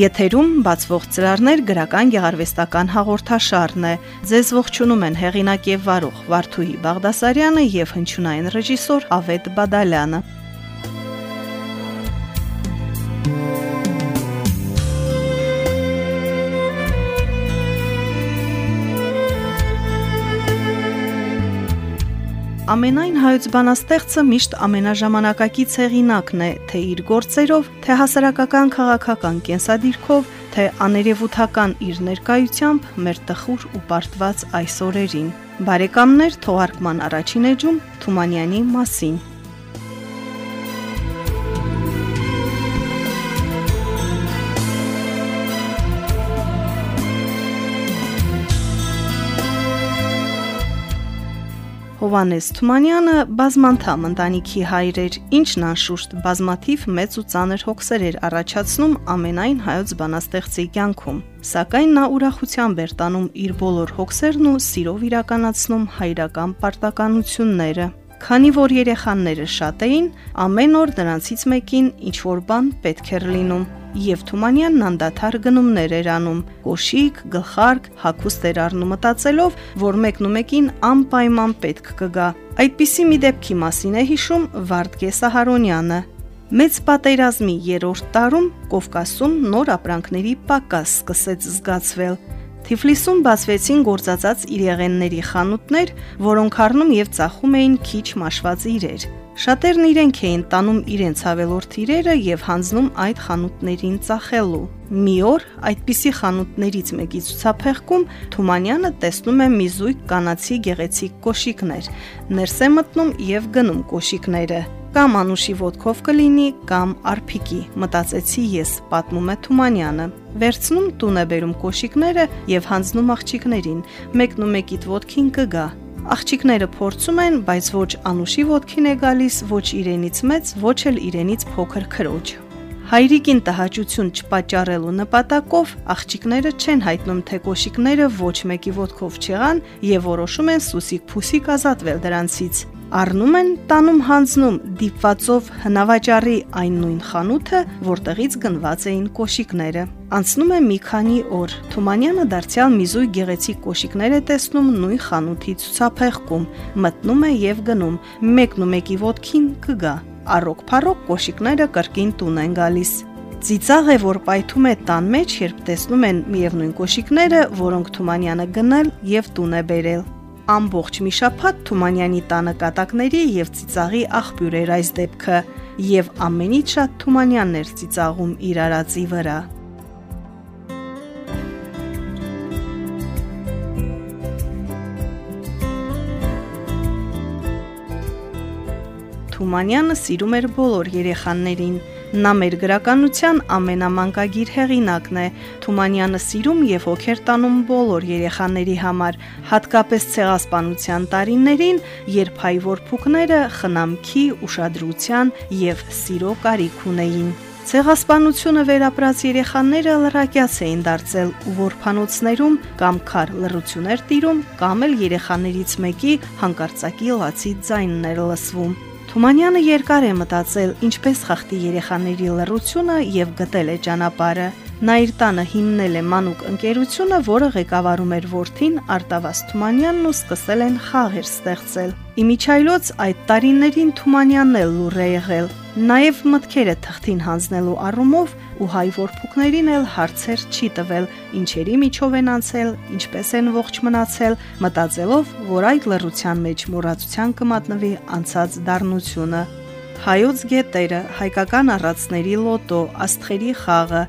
Եթերում բացվող ծրարներ գրական գեղարվեստական հաղորդաշարն է։ Ձեզ ողջունում են հեղինակ եւ վարող Վարդուհի Բաղդասարյանը եւ հնչյունային ռեժիսոր Ավետ Բադալյանը։ Ամենայն հայոց բանաստեղծը միշտ ամենաժամանակակից հեղինակն է, թե իր գործերով, թե հասարակական քաղաքական կենսադիրքով, թե աներևութական իր ներկայությամբ մեր տխուր ու պարտված այս օրերին։ Բարեկամներ, թողարկման առաջին էջում Թումանյանի մասին։ Հովանես Թումանյանը բազմանդամ ընտանիքի հայր էր, ինչն անշուշտ բազմաթիվ մեծ ու ծանր հոգսեր էր առաջացնում ամենայն հայոց բանաստեղծի կյանքում։ Սակայն նա ուրախությամբ էր տանում իր բոլոր հոգսերն ու սիրով իրականացնում հայրական պարտականությունները։ Քանի որ երեխաները շատ էին, ամեն օր նրանցից մեկին ինչ որ բան պետք էր լինում եւ Թումանյանն անդադար գնումներ էր անում։ Կոշիկ, գլխարկ, հակուստ էր առնում մտածելով, որ մեկն ու մեկին անպայման պետք կգա։ Այդպիսի մի դեպքի մասին է հիշում Վարդգե Սահարոնյանը։ Մեծ պատերազմի երրորդ տարում Կովկասում նոր ապրանքների պակաս սկսեց զգացվել։ Թիֆլիսում բացվեցին գործածած իրեղենների խանութներ, որոնք առնում եւ ծախում էին քիչ մաշված իրեր։ Շատերն իրենք էին տանում իրենց հավելորդ իրերը եւ հանձնում այդ խանութներին ծախելու։ Մի օր այդպիսի խանութներից մեկի ցուցափեղկում Թումանյանը տեսնում է մի զույգ կանացի գեղեցիկ կոշիկներ։ Ներս է մտնում եւ գնում կոշիկները։ Կամ անուշի ոդկով կլինի, կամ արփիկի, մտածեցի ես, պատմում է Թումանյանը։ Վերցնում տուն է բերում կոշիկները եւ հանձնում աղջիկներին։ Մեկն ու մեկիդ ոդքին կգա, Աղջիկները փորձում են, բայց ոչ Անուշի ոդքին է գալիս, ոչ իրենից մեծ, ոչ էլ իրենից փոքր քրոջ։ Հայրիկին տհաճություն չպատճառելու նպատակով աղջիկները չեն հայտնում, թե կոշիկները ոչ մեկի ոդկով չեղան եւ որոշում են սուսիկ փուսիկ ազատվել դրանցից առնում են տանում հանձնում դիպվածով հնավաճառի այն նույն խանութը, որտեղից գնված էին կոշիկները։ Անցնում է մի քանի օր։ Թումանյանը դարձյալ մի զույգ գեղեցիկ կոշիկներ է տեսնում նույն խանութի ցուցափեղկում, մտնում է եւ գնում։ Մեկն ու մեկի ոդքին կգա։ Առոք-փառոք կոշիկները կրկին տուն են գալիս։ Ծիծաղ է, որ պայթում է տան մեջ, երբ տեսնում են միևնույն կոշիկները, որոնք Թումանյանը գնել եւ տուն է բերել։ Ամբողջ մի շաբաթ Թումանյանի տանը կատակների եւ ծիծաղի աղբյուր էր այս դեպքը, եւ ամենից շատ Թումանյանն էր ծիծաղում իր արածի վրա։ Թումանյանը սիրում էր բոլոր երեխաներին, Նա մեր գրականության ամենամանկագիր հեղինակն է։ Թումանյանը սիրում եւ հոգեր տանում բոլոր երեխաների համար, հատկապես ցեղասպանության տարիներին, երբ հայ որփուկները խնամքի, ուշադրության եւ սիրո կարիք ունեին։ Ցեղասպանությունը վերապրած երեխաները լրակյաց էին դարձել ու որփանոցներում կամ քար լռություններ տիրում, կամ էլ երեխաներից մեկի հանկարծակի լացի ձայնն էր լսվում։ Թումանյանը երկար է մտածել, ինչպես խախտի երեխաների լռությունը եւ գտել է ճանապարհը։ Նա իր տանը հիմնել է մանուկ ընկերությունը, որը ղեկավարում էր որդին Արտավաս Թումանյանն ու սկսել են խաղեր ստեղծել։ Իմիջայլոց այդ տարիներին Թումանյանն էլ լուր է եղել։ Նաև մտքերը թղթին հանձնելու առումով ու հայ որփուկներին էլ հարցեր չի տվել, ինչերի միջով են անցել, ինչպես են ողջ մնացել, մտածելով, որ այդ լռության մեջ մոռացության կմատնվի անցած դառնությունը։ Հայոց գետերը, հայկական առածների լոտո, աստղերի խաղը,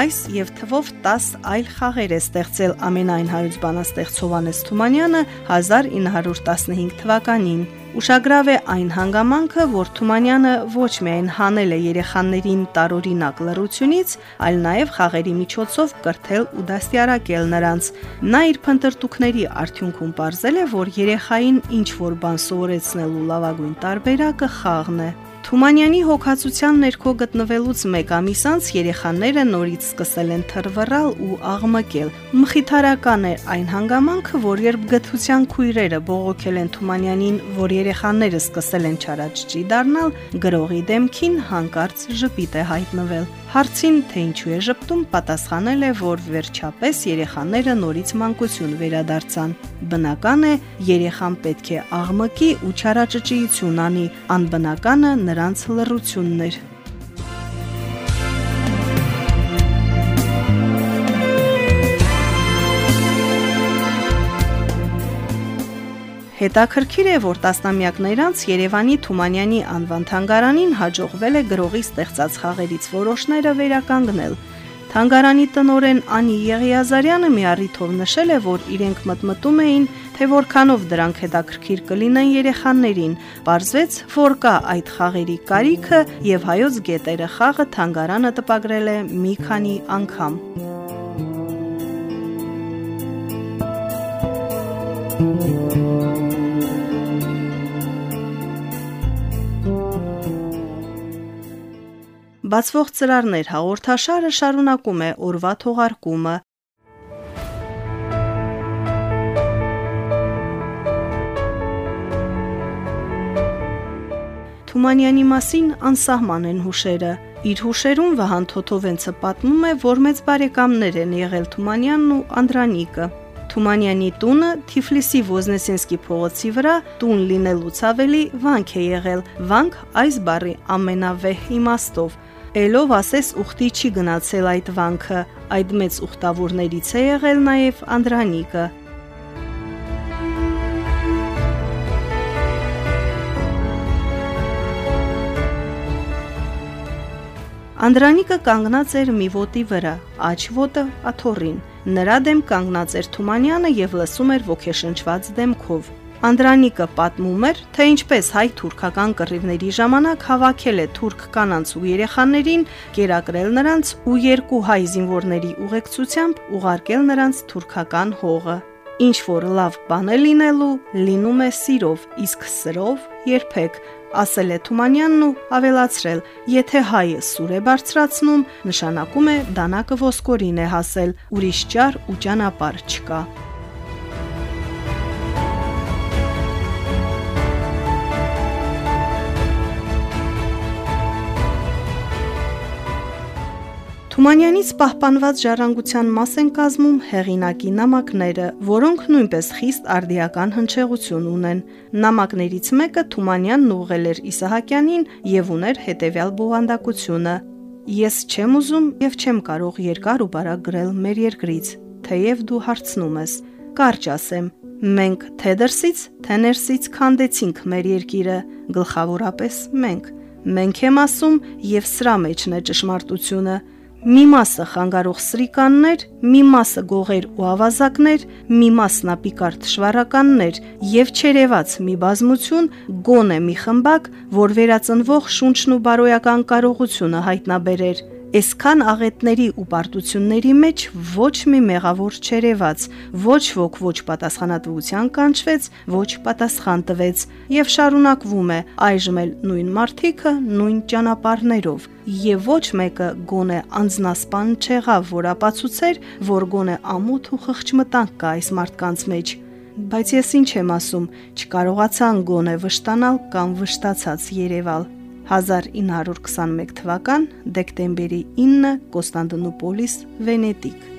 այս եւ թվով 10 այլ խաղեր է ստեղծել ամենայն հայոց բանաստեղծ Հովանես Թումանյանը 1915 թվականին։ Ուշագրավ է այն հանգամանքը, որ Թումանյանը ոչ միայն հանել է երեխաներին տարօրինակ լրությունից, այլ նաև խաղերի միջոցով կրթել ու դաստիարակել նրանց։ Նա իր փնտրտուքների արդյունքում ողրզել է, որ երեխային ինչ որ բան սովորեցնելու լավագույն տարբերակը խաղն է։ Թումանյանի հոգացության ներքո գտնվելուց մեկ ամիս անց երեխաները նորից սկսել են թռվռալ ու աղմկել։ Մխիթարական է այն հանգամանքը, որ երբ գթության քույրերը բողոքել են Թումանյանին, որ երեխաները սկսել են չարաճճի դառնալ, գրողի դեմքին հանկարծ ժպիտ է հայտնվել։ Հարցին, թե ինչու է ժպտում, պատասխանել է, որ վերջապես երեխաները նորից մանկություն վերադարձան։ Բնական է, երեխան պետք է աղմկի ու չարաճճիություն անի, անբնականը նրանց լռությունն էր։ Հետաքրքիր է, որ տասնամյակներ անց Երևանի Թումանյանի անվան թանգարանին հաջողվել է գրողի ստեղծած խաղերից որոշները վերականգնել։ Թանգարանի տնորեն Անի Եղիազարյանը մի առիթով նշել է, որ իրենք մտմտում էին, թե որքանով դրանք հետաքրքիր կլինեն երեխաներին։ Պարզվեց, որ կա այդ խաղերի կարիքը եւ հայոց գետերը խաղը թանգարանը տպագրել է մի քանի անգամ։ Բացվող ծրարներ հաղորդաշարը շարունակում է օրվա թողարկումը։ Թումանյանի մասին անսահման են հուշերը։ Իր հուշերում Վահան Թոթովենցը պատմում է, որ մեծ բարեկամներ են եղել Թումանյանն ու Անդրանիկը։ Թումանյանի տունը Թիֆլիսի Ոզնեսենսկի փողոցի վրա տուն լինելուց ավելի վանք է եղել։ Վանք այս բառի ամենավեհ իմաստով Էլով ասես ուխտի չի գնացել այդ վանքը, այդ մեծ ուխտավորներից է եղել նաև Անդրանիկը։ Անդրանիկը կանգնած էր մի ոտի վրա, աջ ոտը աթոռին։ Նրա դեմ կանգնած էր Թումանյանը եւ լսում էր ոգեշնչված դեմքով։ Անդրանիկը պատմում էր, թե ինչպես հայ-թուրքական կռիվների ժամանակ հավաքել է թուրք կանանց ու երեխաներին, կերակրել նրանց ու երկու հայ զինվորների ուղեկցությամբ ուղարկել նրանց թուրքական հողը։ Ինչ որ լավ բան է լինելու, լինում է սիրով, իսկ սրով երբեք, ասել է Թումանյանն ու ավելացրել. եթե հայը սուր է բարձրացնում, նշանակում է դանակը ոսկորին է հասել, ուրիշ ճար ու ճանապարհ չկա։ Թումանյանից պահպանված ժառանգության մաս են կազմում հեղինակի նամակները, որոնք նույնպես խիստ արդիական հնչեղություն ունեն։ Նամակներից մեկը Թումանյանն ուղղել էր Իսահակյանին եւ ուներ հետեւյալ բովանդակությունը. Ես չեմ ուզում եւ չեմ կարող երկար ու բարակ գրել մեր երկրից, թեև դու հարցնում ես։ Կարճ ասեմ, մենք թե դրսից, թե ներսից քանդեցինք մեր երկիրը, գլխավորապես մենք։ Մենք եմ ասում եւ սրա մեջն է ճշմարտությունը Մի մասը խանգարող սրիկաններ, մի մասը գողեր ու ավազակներ, մի մասն ապիկար թշվառականներ եւ չերևաց մի բազմություն, գոնե մի խմբակ, որ վերածնվող շունչն ու բարոյական կարողությունը հայտնաբերեր Այսքան աղետների ու պարտությունների մեջ ոչ մի մեղավոր չերևաց, ոչ ոք ոչ պատասխանատվության կանչվեց, ոչ պատասխան տվեց եւ շարունակվում է այժմ էլ նույն մարտիկը նույն ճանապարներով եւ ոչ մեկը գոնե անznասպան չեղավ, որ ապացուցեր, որ գոնե ամոթ ու խղճմտանք կա այս մարդկանց մեջ բայց ես ինչ եմ ասում, չկարողացան գոնե վշտանալ կամ վշտացած Երևալ։ 1921 թվական դեկտեմբերի 9 Կոստանդնուպոլիս, Վենետիկ։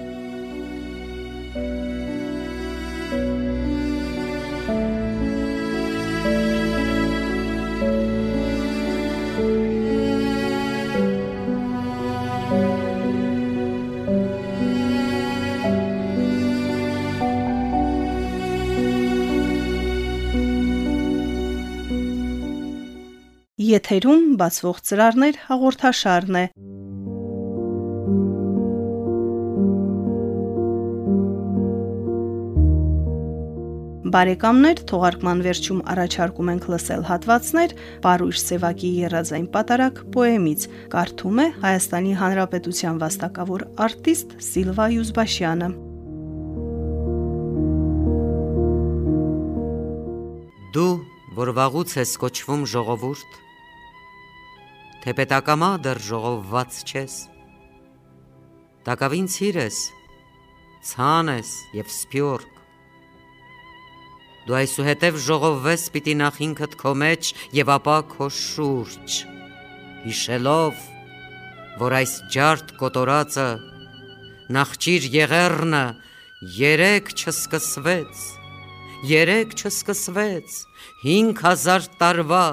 Եթերում բացվող ծրարներ հաղորդաշարն է։ Բարեկամներ, թողարկման վերջում առաջարկում ենք լսել հատվածներ Պարույր Սևակի երազային պատարակ պոեմից։ Կարդում է Հայաստանի Հանրապետության վաստակավոր արտիստ Սիլվա Յուզբաշյանը։ Դու, որ վաղուց ես կոչվում ժողովուրդ, թե պետակամա դեռ ժողովված չես, տակավին ցիր ես, ցան ես եւ սփյորք, Դու այսուհետև ժողովվես պիտի նախ ինքդ քո մեջ եւ ապա քո շուրջ, հիշելով, որ այս ջարդ կոտորածը նախճիր եղերնը երեք չսկսվեց, երեք չսկսվեց, 5000 տարվա,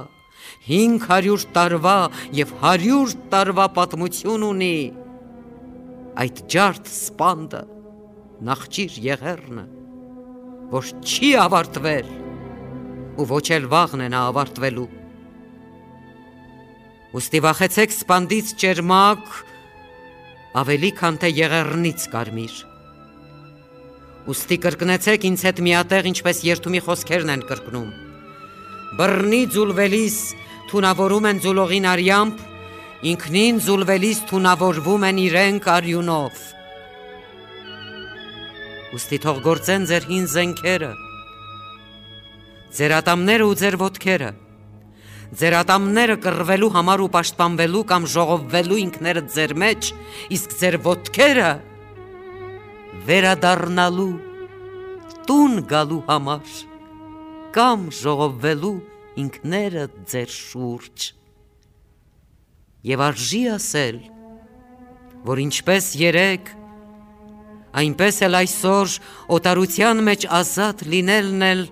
500 տարվա եւ 100 տարվա պատմություն ունի այդ ջարդ սպանդը նախճիր եղերնը որ չի ավարտվել ու ոչ էլ վաղն է նա ավարտվելու։ Ոստի վախեցեք սպանդից ճերմակ ավելի քան թե եղեռնից կարմիր։ Ոստի կրկնեցեք ինձ հետ միատեղ ինչպես երթումի խոսքերն են կրկնում։ Բռնի ձուլվելիս թունավորում են ձուլողին արյամբ, ինքնին ձուլվելիս թունավորվում են իրենք արյունով։ Ոստի թող գործեն ձեր հին զենքերը, ձեր ատամները ու ձեր ոտքերը, ձեր ատամները կռվելու համար ու պաշտպանվելու կամ ժողովվելու ինքներդ ձեր մեջ, իսկ ձեր ոտքերը վերադառնալու տուն գալու համար կամ ժողովվելու ինքներդ ձեր շուրջ։ Եվ արժի ասել, որ ինչպես երեք այնպես էլ այսօր օտարության մեջ ազատ լինելն էլ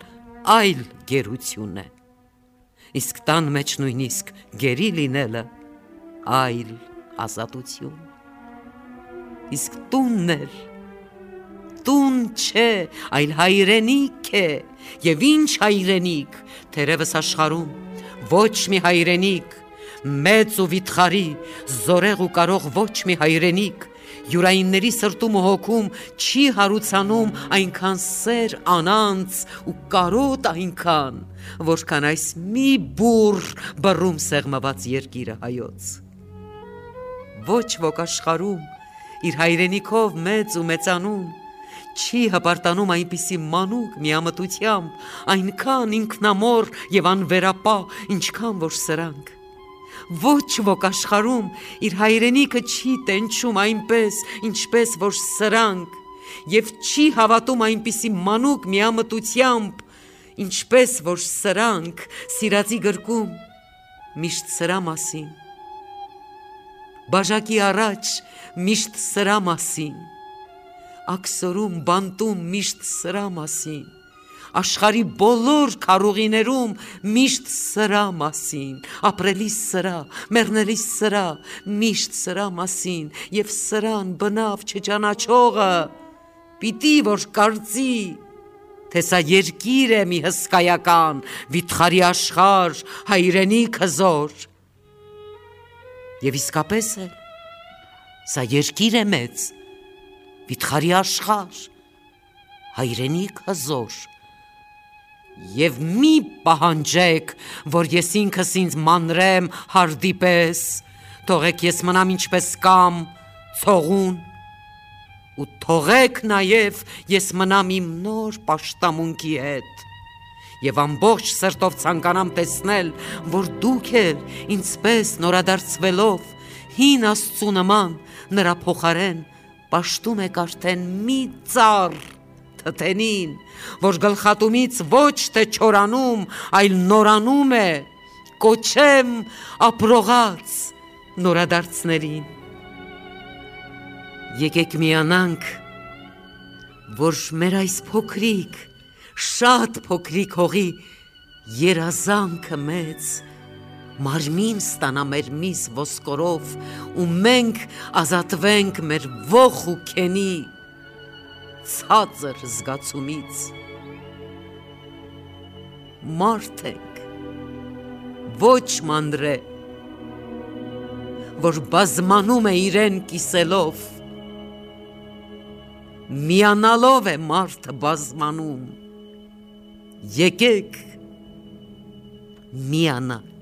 այլ գերություն է։ Իսկ տան մեջ նույնիսկ գերի լինելը այլ ազատություն։ Իսկ տունն էլ տուն չէ, այլ հայրենիք է, եւ ինչ հայրենիք, թերևս աշխարում ոչ մի հայրենիք, մեծ ու վիթխարի, զորեղ ու կարող ոչ մի հայրենիք յուրայինների սրտում ու հոգում չի հարուցանում այնքան սեր անանց ու կարոտ այնքան, որքան այս մի բուր բռում սեղմված երկիրը հայոց։ Ոչ ոք աշխարում իր հայրենիքով մեծ ու մեծանուն չի հպարտանում այնպիսի մանուկ միամտությամբ, այնքան ինքնամոր եւ անվերապահ, ինչքան որ սրանք ոչ ոք աշխարում իր հայրենիքը չի տենչում այնպես, ինչպես որ սրանք, եւ չի հավատում այնպիսի մանուկ միամտությամբ, ինչպես որ սրանք սիրածի գրկում միշտ սրա մասին։ Բաժակի առաջ միշտ սրա մասին։ Աքսորում բանտում միշտ սրա մասին աշխարի բոլոր քարուղիներում միշտ սրա մասին, ապրելիս սրա, մեռնելիս սրա, միշտ սրա մասին եւ սրան բնավ չճանաչողը պիտի որ կարծի թե սա երկիր է մի հսկայական, վիթխարի աշխար, հայրենիք հզոր։ Եվ իսկապես է, սա երկիր է մեծ, վիթխարի աշխար, հայրենիք հզոր Եվ մի պահանջեք, որ ես ինքս ինձ մանրեմ հardիպես, թողեք ես մնամ ինչպես կամ ցողուն ու թողեք նաև ես մնամ իմ նոր աշտամունքի հետ եւ ամբողջ սրտով ցանկանամ տեսնել, որ դուք էլ ինձպես նորադարձվելով հին աստծու նման նրա փոխարեն պաշտում եք արդեն մի ծառ թթենին, որ գլխատումից ոչ թե չորանում, այլ նորանում է, կոչեմ ապրողած նորադարձներին։ Եկեք միանանք, որ մեր այս փոքրիկ, շատ փոքրիկ հողի երազանքը մեծ մարմին ստանա մեր միս ոսկորով ու մենք ազատվենք մեր ողջ ու քենի ցածր զգացումից մարդ ենք ոչ մանրե որ բազմանում է իրեն կիսելով միանալով է մարդը բազմանում եկեք միանանք։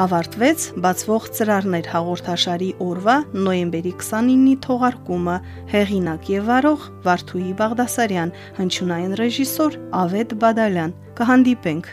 ավարտվեց բացվող ծրարներ հաղորդաշարի օրվա նոյեմբերի 29-ի թողարկումը հեղինակ եւ վարող Վարդուհի Բաղդասարյան հնչյունային ռեժիսոր Ավետ Բադալյան կհանդիպենք